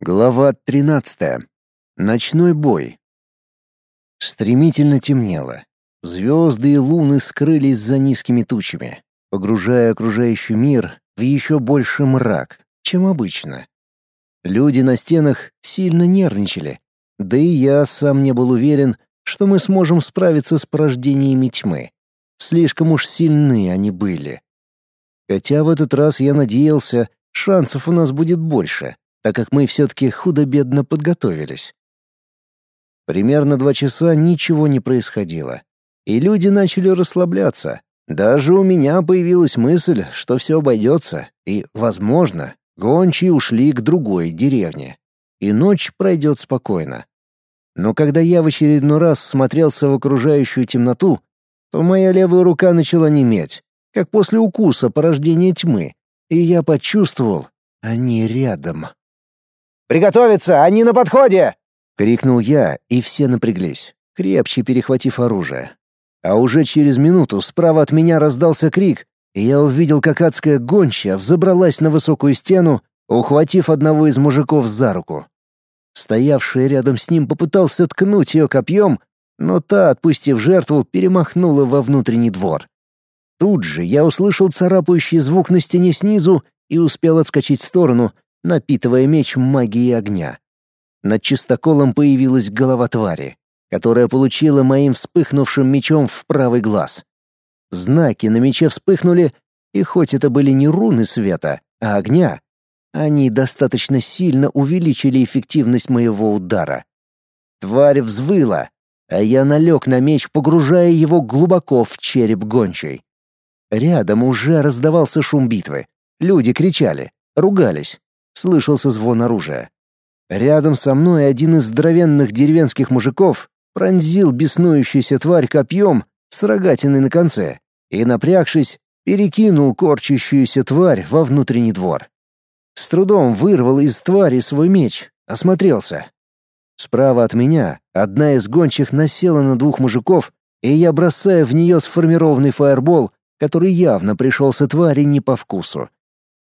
Глава 13. Ночной бой. Стремительно темнело. Звезды и луны скрылись за низкими тучами, погружая окружающий мир в еще больше мрак, чем обычно. Люди на стенах сильно нервничали, да и я сам не был уверен, что мы сможем справиться с порождениями тьмы. Слишком уж сильны они были. Хотя в этот раз я надеялся, шансов у нас будет больше так как мы все-таки худо-бедно подготовились. Примерно два часа ничего не происходило, и люди начали расслабляться. Даже у меня появилась мысль, что все обойдется, и, возможно, гончие ушли к другой деревне, и ночь пройдет спокойно. Но когда я в очередной раз смотрелся в окружающую темноту, то моя левая рука начала неметь, как после укуса порождения тьмы, и я почувствовал, они рядом. Приготовиться, они на подходе!» — крикнул я, и все напряглись, крепче перехватив оружие. А уже через минуту справа от меня раздался крик, и я увидел, как адская гончая взобралась на высокую стену, ухватив одного из мужиков за руку. Стоявший рядом с ним попытался ткнуть ее копьем, но та, отпустив жертву, перемахнула во внутренний двор. Тут же я услышал царапающий звук на стене снизу и успел отскочить в сторону, напитывая меч магией огня. Над чистоколом появилась голова твари, которая получила моим вспыхнувшим мечом в правый глаз. Знаки на мече вспыхнули, и хоть это были не руны света, а огня, они достаточно сильно увеличили эффективность моего удара. Тварь взвыла, а я налег на меч, погружая его глубоко в череп гончей. Рядом уже раздавался шум битвы. Люди кричали, ругались слышался звон оружия. Рядом со мной один из здоровенных деревенских мужиков пронзил беснующуюся тварь копьем с рогатиной на конце и, напрягшись, перекинул корчащуюся тварь во внутренний двор. С трудом вырвал из твари свой меч, осмотрелся. Справа от меня одна из гончих насела на двух мужиков, и я бросаю в нее сформированный фаербол, который явно пришелся твари не по вкусу.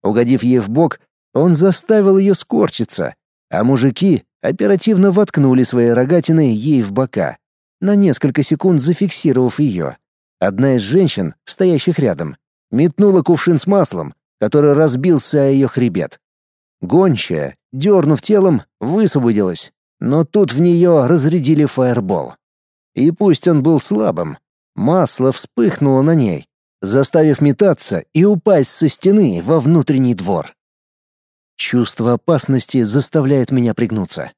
Угодив ей в бок, он заставил ее скорчиться, а мужики оперативно воткнули свои рогатины ей в бока, на несколько секунд зафиксировав ее. Одна из женщин, стоящих рядом, метнула кувшин с маслом, который разбился о ее хребет. Гончая, дернув телом, высвободилась, но тут в нее разрядили фаербол. И пусть он был слабым, масло вспыхнуло на ней, заставив метаться и упасть со стены во внутренний двор. Чувство опасности заставляет меня пригнуться.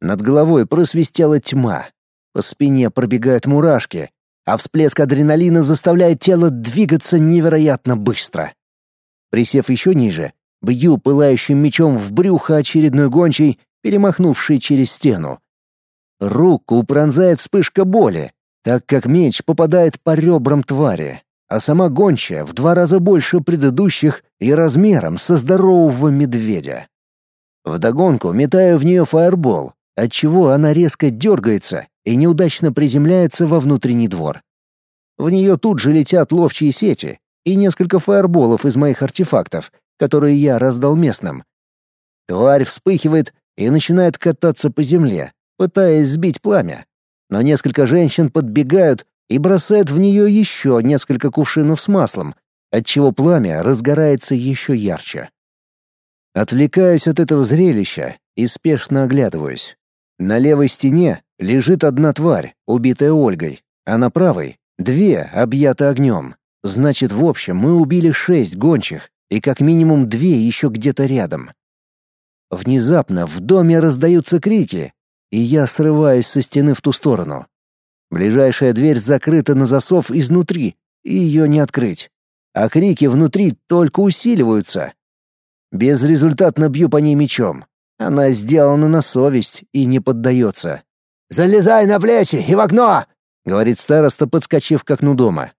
Над головой просвистела тьма. По спине пробегают мурашки, а всплеск адреналина заставляет тело двигаться невероятно быстро. Присев еще ниже, бью пылающим мечом в брюхо очередной гончей, перемахнувшей через стену. Руку пронзает вспышка боли, так как меч попадает по ребрам твари а сама гончая в два раза больше предыдущих и размером со здорового медведя. Вдогонку метаю в нее фаербол, отчего она резко дергается и неудачно приземляется во внутренний двор. В нее тут же летят ловчие сети и несколько фаерболов из моих артефактов, которые я раздал местным. Тварь вспыхивает и начинает кататься по земле, пытаясь сбить пламя. Но несколько женщин подбегают и бросает в нее еще несколько кувшинов с маслом, отчего пламя разгорается еще ярче. Отвлекаюсь от этого зрелища и спешно оглядываюсь. На левой стене лежит одна тварь, убитая Ольгой, а на правой — две, объяты огнем. Значит, в общем, мы убили шесть гончих, и как минимум две еще где-то рядом. Внезапно в доме раздаются крики, и я срываюсь со стены в ту сторону. Ближайшая дверь закрыта на засов изнутри, и ее не открыть. А крики внутри только усиливаются. Безрезультатно бью по ней мечом. Она сделана на совесть и не поддается. «Залезай на плечи и в окно!» — говорит староста, подскочив к окну дома.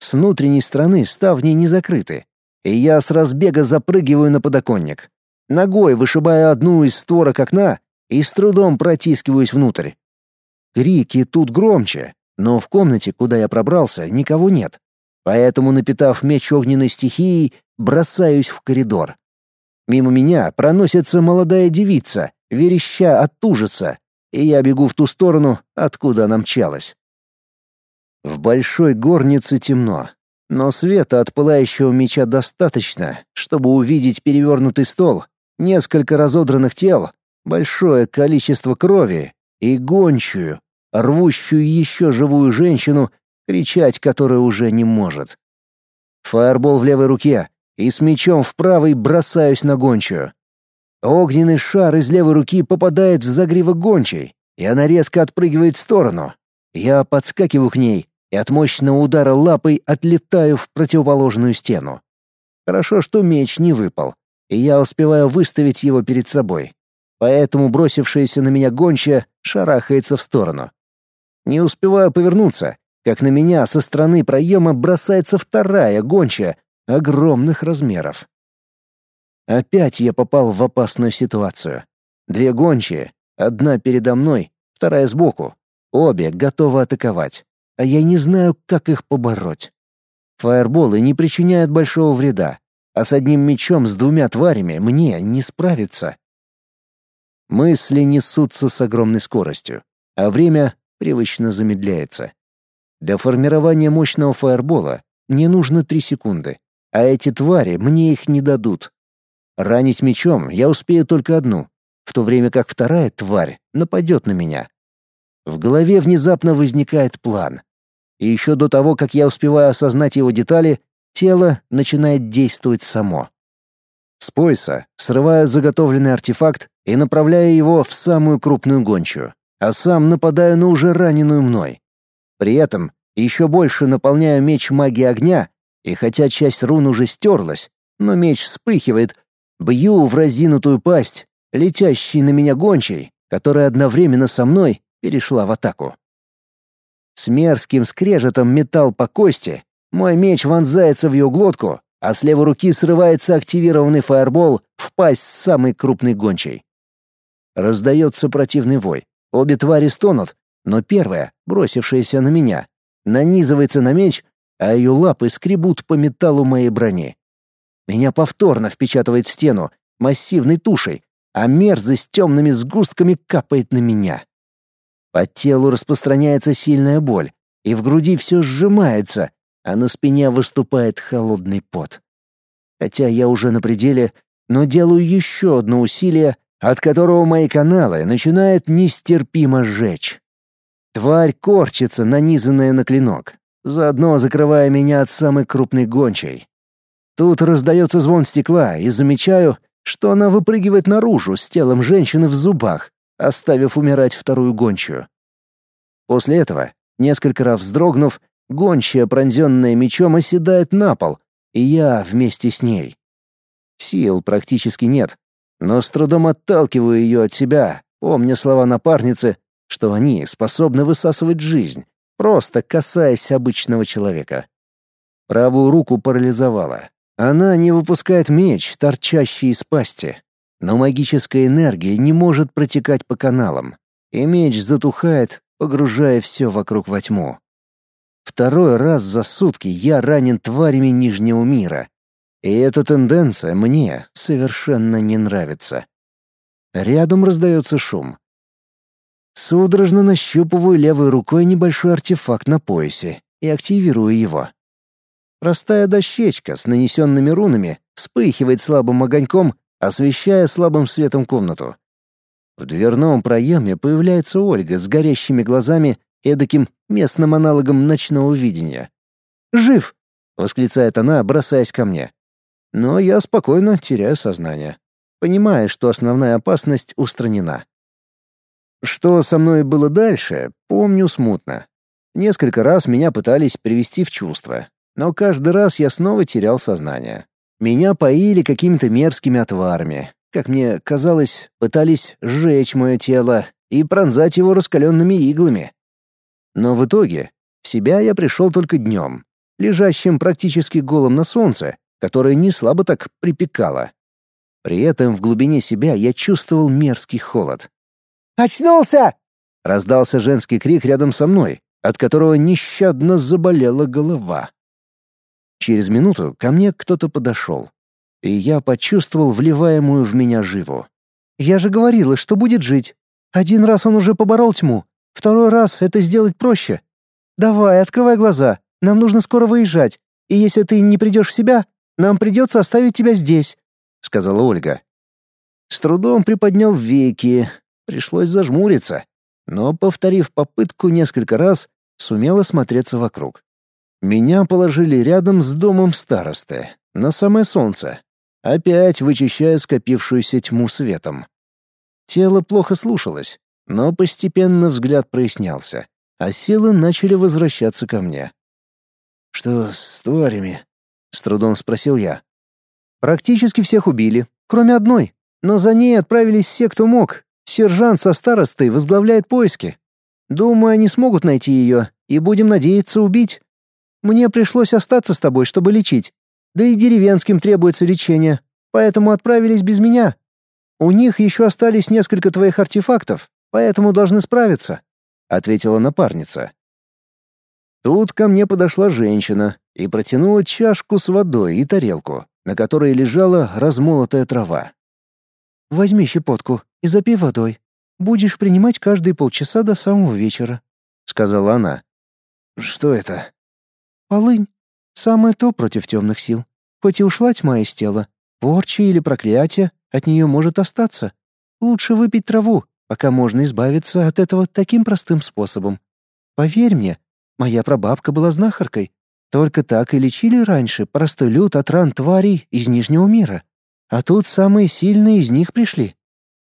С внутренней стороны ставни не закрыты, и я с разбега запрыгиваю на подоконник. Ногой вышибаю одну из створок окна и с трудом протискиваюсь внутрь. Крики тут громче, но в комнате, куда я пробрался, никого нет. Поэтому, напитав меч огненной стихией, бросаюсь в коридор. Мимо меня проносится молодая девица, вереща от ужаса, и я бегу в ту сторону, откуда она мчалась. В большой горнице темно, но света от пылающего меча достаточно, чтобы увидеть перевернутый стол, несколько разодранных тел, большое количество крови и гончую, рвущую еще живую женщину, кричать которая уже не может. Фаербол в левой руке, и с мечом в правой бросаюсь на гончую. Огненный шар из левой руки попадает в загривок гончей, и она резко отпрыгивает в сторону. Я подскакиваю к ней и от мощного удара лапой отлетаю в противоположную стену. Хорошо, что меч не выпал, и я успеваю выставить его перед собой. Поэтому бросившаяся на меня гончая шарахается в сторону. Не успеваю повернуться, как на меня со стороны проема бросается вторая гончая огромных размеров. Опять я попал в опасную ситуацию. Две гончие, одна передо мной, вторая сбоку. Обе готовы атаковать, а я не знаю, как их побороть. Фаерболы не причиняют большого вреда, а с одним мечом с двумя тварями мне не справиться. Мысли несутся с огромной скоростью, а время привычно замедляется. Для формирования мощного фаербола мне нужно три секунды, а эти твари мне их не дадут. Ранить мечом я успею только одну, в то время как вторая тварь нападет на меня. В голове внезапно возникает план. И еще до того, как я успеваю осознать его детали, тело начинает действовать само. С пояса срываю заготовленный артефакт и направляю его в самую крупную гончую, а сам нападаю на уже раненую мной. При этом еще больше наполняю меч магии огня, и хотя часть рун уже стерлась, но меч вспыхивает, бью в разинутую пасть, летящий на меня гончей, которая одновременно со мной перешла в атаку. С мерзким скрежетом металл по кости, мой меч вонзается в ее глотку, а с левой руки срывается активированный фаербол в пасть самой крупной гончей. Раздается противный вой. Обе твари стонут, но первая, бросившаяся на меня, нанизывается на меч, а ее лапы скребут по металлу моей брони. Меня повторно впечатывает в стену, массивной тушей, а мерзость темными сгустками капает на меня. По телу распространяется сильная боль, и в груди все сжимается, а на спине выступает холодный пот. Хотя я уже на пределе, но делаю еще одно усилие, от которого мои каналы начинают нестерпимо сжечь. Тварь корчится, нанизанная на клинок, заодно закрывая меня от самой крупной гончей. Тут раздается звон стекла, и замечаю, что она выпрыгивает наружу с телом женщины в зубах, оставив умирать вторую гончую. После этого, несколько раз вздрогнув, Гончая, пронзенная мечом, оседает на пол, и я вместе с ней. Сил практически нет, но с трудом отталкиваю ее от себя, помня слова напарницы, что они способны высасывать жизнь, просто касаясь обычного человека. Правую руку парализовала. Она не выпускает меч, торчащий из пасти, но магическая энергия не может протекать по каналам, и меч затухает, погружая все вокруг во тьму. Второй раз за сутки я ранен тварями Нижнего мира. И эта тенденция мне совершенно не нравится. Рядом раздается шум. Судорожно нащупываю левой рукой небольшой артефакт на поясе и активирую его. Простая дощечка с нанесенными рунами вспыхивает слабым огоньком, освещая слабым светом комнату. В дверном проеме появляется Ольга с горящими глазами эдаким местным аналогом ночного видения. «Жив!» — восклицает она, бросаясь ко мне. Но я спокойно теряю сознание, понимая, что основная опасность устранена. Что со мной было дальше, помню смутно. Несколько раз меня пытались привести в чувство, но каждый раз я снова терял сознание. Меня поили какими-то мерзкими отварами. Как мне казалось, пытались сжечь мое тело и пронзать его раскаленными иглами. Но в итоге в себя я пришел только днем, лежащим практически голым на солнце, которое не слабо так припекало. При этом в глубине себя я чувствовал мерзкий холод. «Очнулся!» — раздался женский крик рядом со мной, от которого нещадно заболела голова. Через минуту ко мне кто-то подошел. и я почувствовал вливаемую в меня живу. «Я же говорила, что будет жить. Один раз он уже поборол тьму, второй раз это сделать проще. Давай, открывай глаза, нам нужно скоро выезжать, и если ты не придешь в себя, нам придется оставить тебя здесь», — сказала Ольга. С трудом приподнял веки, пришлось зажмуриться, но, повторив попытку несколько раз, сумел осмотреться вокруг. Меня положили рядом с домом старосты, на самое солнце, опять вычищая скопившуюся тьму светом. Тело плохо слушалось, но постепенно взгляд прояснялся, а силы начали возвращаться ко мне. «Что с тварями?» — с трудом спросил я. «Практически всех убили, кроме одной, но за ней отправились все, кто мог. Сержант со старостой возглавляет поиски. Думаю, они смогут найти ее, и будем надеяться убить. Мне пришлось остаться с тобой, чтобы лечить. Да и деревенским требуется лечение, поэтому отправились без меня. У них еще остались несколько твоих артефактов, поэтому должны справиться», — ответила напарница. Тут ко мне подошла женщина и протянула чашку с водой и тарелку, на которой лежала размолотая трава. «Возьми щепотку и запей водой. Будешь принимать каждые полчаса до самого вечера», — сказала она. «Что это?» «Полынь. Самое то против темных сил. Хоть и ушла тьма из тела, порча или проклятие от нее может остаться. Лучше выпить траву, пока можно избавиться от этого таким простым способом. Поверь мне, моя прабабка была знахаркой. Только так и лечили раньше простой люд от ран тварей из Нижнего мира. А тут самые сильные из них пришли.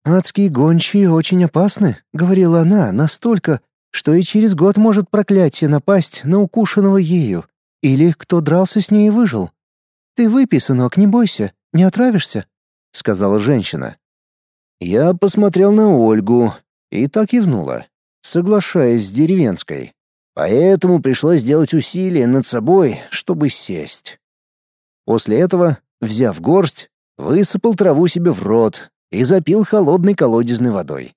«Адские гончие очень опасны», — говорила она, настолько, что и через год может проклятие напасть на укушенного ею. Или кто дрался с ней и выжил. Ты выпей, сынок, не бойся, не отравишься. — сказала женщина. Я посмотрел на Ольгу и так кивнула, соглашаясь с деревенской. Поэтому пришлось сделать усилие над собой, чтобы сесть. После этого, взяв горсть, высыпал траву себе в рот и запил холодной колодезной водой.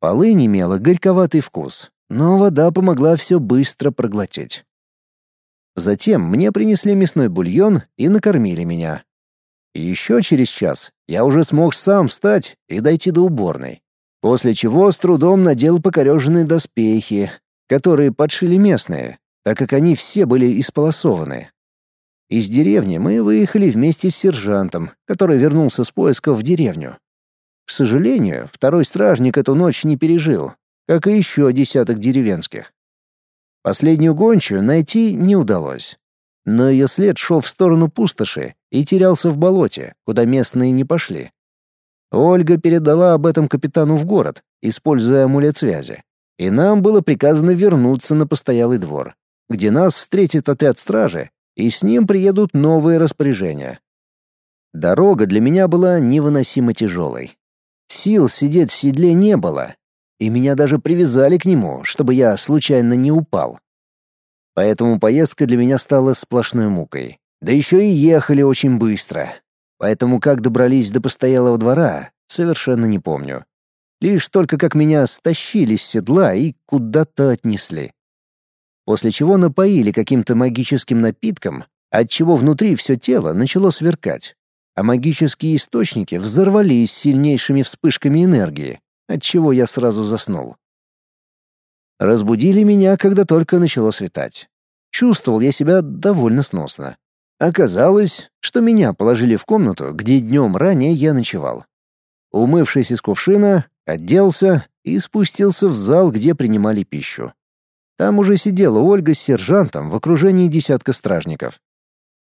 Полынь имела горьковатый вкус, но вода помогла все быстро проглотить. Затем мне принесли мясной бульон и накормили меня. Еще через час я уже смог сам встать и дойти до уборной, после чего с трудом надел покореженные доспехи, которые подшили местные, так как они все были исполосованы. Из деревни мы выехали вместе с сержантом, который вернулся с поисков в деревню. К сожалению, второй стражник эту ночь не пережил, как и еще десяток деревенских. Последнюю гончую найти не удалось но ее след шел в сторону пустоши и терялся в болоте, куда местные не пошли. Ольга передала об этом капитану в город, используя амулет связи, и нам было приказано вернуться на постоялый двор, где нас встретит отряд стражи, и с ним приедут новые распоряжения. Дорога для меня была невыносимо тяжелой. Сил сидеть в седле не было, и меня даже привязали к нему, чтобы я случайно не упал. Поэтому поездка для меня стала сплошной мукой. Да еще и ехали очень быстро. Поэтому как добрались до постоялого двора, совершенно не помню. Лишь только как меня стащили с седла и куда-то отнесли. После чего напоили каким-то магическим напитком, отчего внутри все тело начало сверкать, а магические источники взорвались сильнейшими вспышками энергии, отчего я сразу заснул. Разбудили меня, когда только начало светать. Чувствовал я себя довольно сносно. Оказалось, что меня положили в комнату, где днем ранее я ночевал. Умывшись из кувшина, оделся и спустился в зал, где принимали пищу. Там уже сидела Ольга с сержантом в окружении десятка стражников.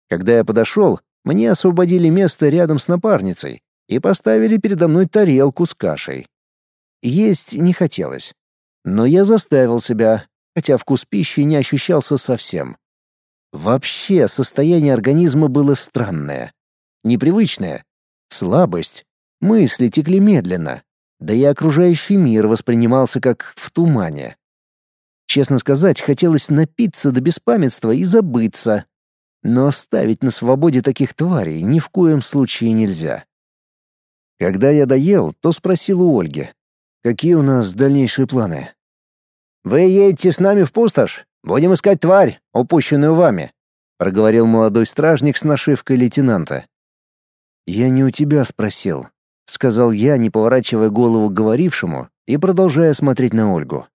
Когда я подошел, мне освободили место рядом с напарницей и поставили передо мной тарелку с кашей. Есть не хотелось. Но я заставил себя, хотя вкус пищи не ощущался совсем. Вообще состояние организма было странное, непривычное. Слабость, мысли текли медленно, да и окружающий мир воспринимался как в тумане. Честно сказать, хотелось напиться до беспамятства и забыться. Но оставить на свободе таких тварей ни в коем случае нельзя. Когда я доел, то спросил у Ольги, какие у нас дальнейшие планы. «Вы едете с нами в пустошь? Будем искать тварь, упущенную вами», — проговорил молодой стражник с нашивкой лейтенанта. «Я не у тебя спросил», — сказал я, не поворачивая голову к говорившему и продолжая смотреть на Ольгу.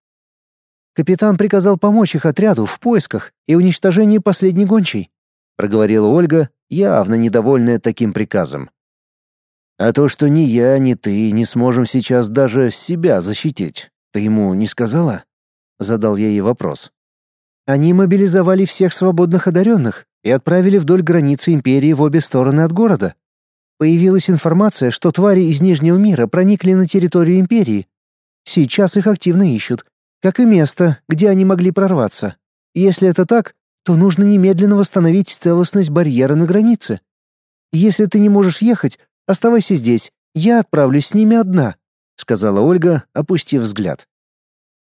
«Капитан приказал помочь их отряду в поисках и уничтожении последней гончей», — проговорила Ольга, явно недовольная таким приказом. «А то, что ни я, ни ты не сможем сейчас даже себя защитить, ты ему не сказала?» — задал я ей вопрос. «Они мобилизовали всех свободных одаренных и отправили вдоль границы Империи в обе стороны от города. Появилась информация, что твари из Нижнего мира проникли на территорию Империи. Сейчас их активно ищут, как и место, где они могли прорваться. Если это так, то нужно немедленно восстановить целостность барьера на границе. Если ты не можешь ехать, оставайся здесь, я отправлюсь с ними одна», — сказала Ольга, опустив взгляд.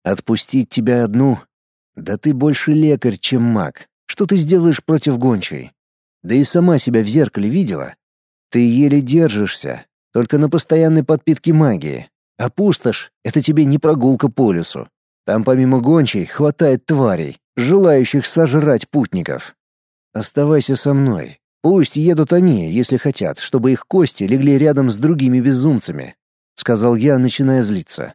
«Отпустить тебя одну? Да ты больше лекарь, чем маг. Что ты сделаешь против гончей? Да и сама себя в зеркале видела. Ты еле держишься, только на постоянной подпитке магии. А пустошь — это тебе не прогулка по лесу. Там помимо гончей хватает тварей, желающих сожрать путников. Оставайся со мной. Пусть едут они, если хотят, чтобы их кости легли рядом с другими безумцами», — сказал я, начиная злиться.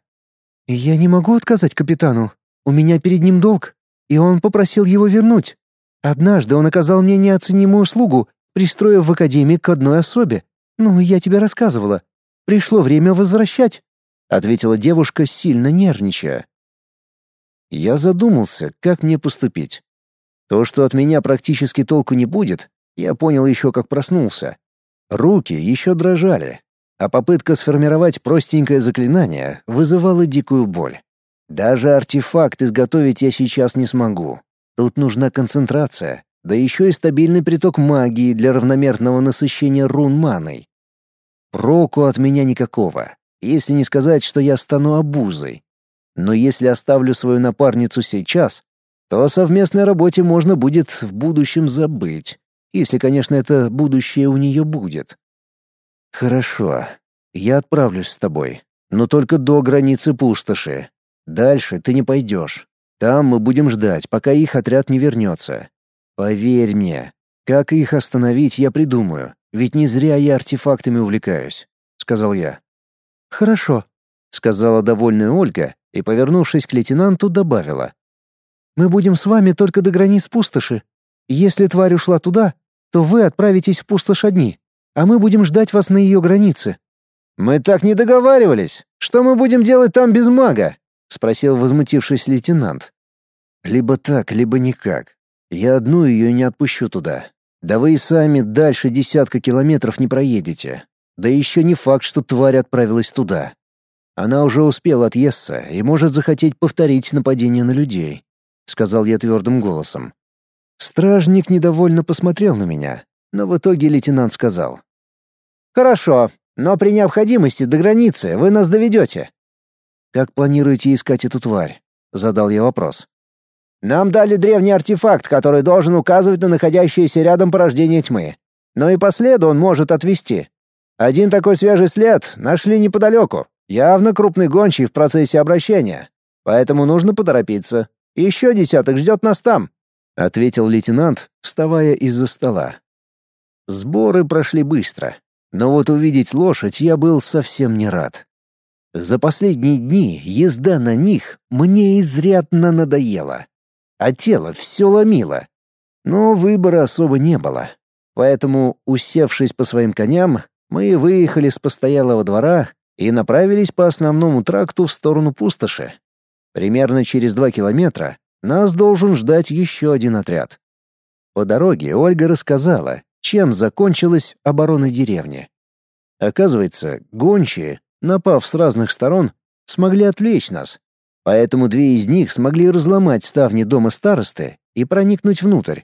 «Я не могу отказать капитану. У меня перед ним долг, и он попросил его вернуть. Однажды он оказал мне неоценимую услугу, пристроив в академии к одной особе. Ну, я тебе рассказывала. Пришло время возвращать», — ответила девушка, сильно нервничая. Я задумался, как мне поступить. То, что от меня практически толку не будет, я понял еще как проснулся. Руки еще дрожали, а попытка сформировать простенькое заклинание вызывала дикую боль. Даже артефакт изготовить я сейчас не смогу. Тут нужна концентрация, да еще и стабильный приток магии для равномерного насыщения рун маной. Проку от меня никакого, если не сказать, что я стану обузой. Но если оставлю свою напарницу сейчас, то о совместной работе можно будет в будущем забыть, если, конечно, это будущее у нее будет. Хорошо, я отправлюсь с тобой, но только до границы пустоши. Дальше ты не пойдешь. Там мы будем ждать, пока их отряд не вернется. Поверь мне, как их остановить, я придумаю, ведь не зря я артефактами увлекаюсь, сказал я. Хорошо, сказала довольная Ольга и, повернувшись к лейтенанту, добавила: Мы будем с вами только до границ пустоши. Если тварь ушла туда, то вы отправитесь в пустошь одни, а мы будем ждать вас на ее границе. Мы так не договаривались. Что мы будем делать там без мага? спросил возмутившись лейтенант. Либо так, либо никак. Я одну ее не отпущу туда. Да вы и сами дальше десятка километров не проедете. Да еще не факт, что тварь отправилась туда. Она уже успела отъесться и может захотеть повторить нападение на людей, сказал я твердым голосом. Стражник недовольно посмотрел на меня, но в итоге лейтенант сказал: "Хорошо, но при необходимости до границы вы нас доведете». «Как планируете искать эту тварь?» — задал я вопрос. Нам дали древний артефакт, который должен указывать на находящееся рядом порождение тьмы. Но и по следу он может отвести. Один такой свежий след нашли неподалеку. Явно крупный гончий в процессе обращения. Поэтому нужно поторопиться. Еще десяток ждет нас там», — ответил лейтенант, вставая из-за стола. Сборы прошли быстро, но вот увидеть лошадь я был совсем не рад. За последние дни езда на них мне изрядно надоела а тело все ломило. Но выбора особо не было. Поэтому, усевшись по своим коням, мы выехали с постоялого двора и направились по основному тракту в сторону пустоши. Примерно через два километра нас должен ждать еще один отряд. По дороге Ольга рассказала, чем закончилась оборона деревни. Оказывается, гончие, напав с разных сторон, смогли отвлечь нас, Поэтому две из них смогли разломать ставни дома старосты и проникнуть внутрь.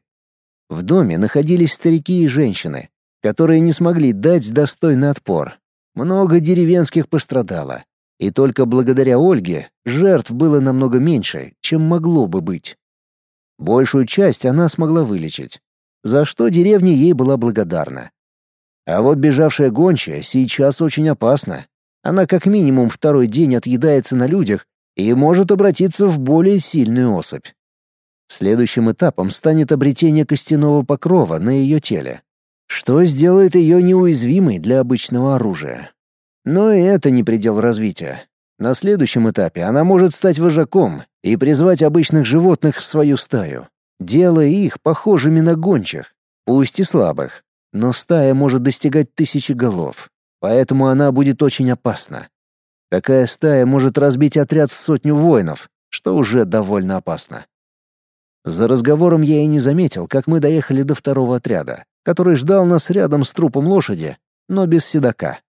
В доме находились старики и женщины, которые не смогли дать достойный отпор. Много деревенских пострадало, и только благодаря Ольге жертв было намного меньше, чем могло бы быть. Большую часть она смогла вылечить, за что деревня ей была благодарна. А вот бежавшая гончая сейчас очень опасна. Она как минимум второй день отъедается на людях и может обратиться в более сильную особь. Следующим этапом станет обретение костяного покрова на ее теле. Что сделает ее неуязвимой для обычного оружия. Но и это не предел развития. На следующем этапе она может стать вожаком и призвать обычных животных в свою стаю, делая их похожими на гончих, пусть и слабых. Но стая может достигать тысячи голов, поэтому она будет очень опасна. Такая стая может разбить отряд в сотню воинов, что уже довольно опасно. За разговором я и не заметил, как мы доехали до второго отряда, который ждал нас рядом с трупом лошади, но без седока.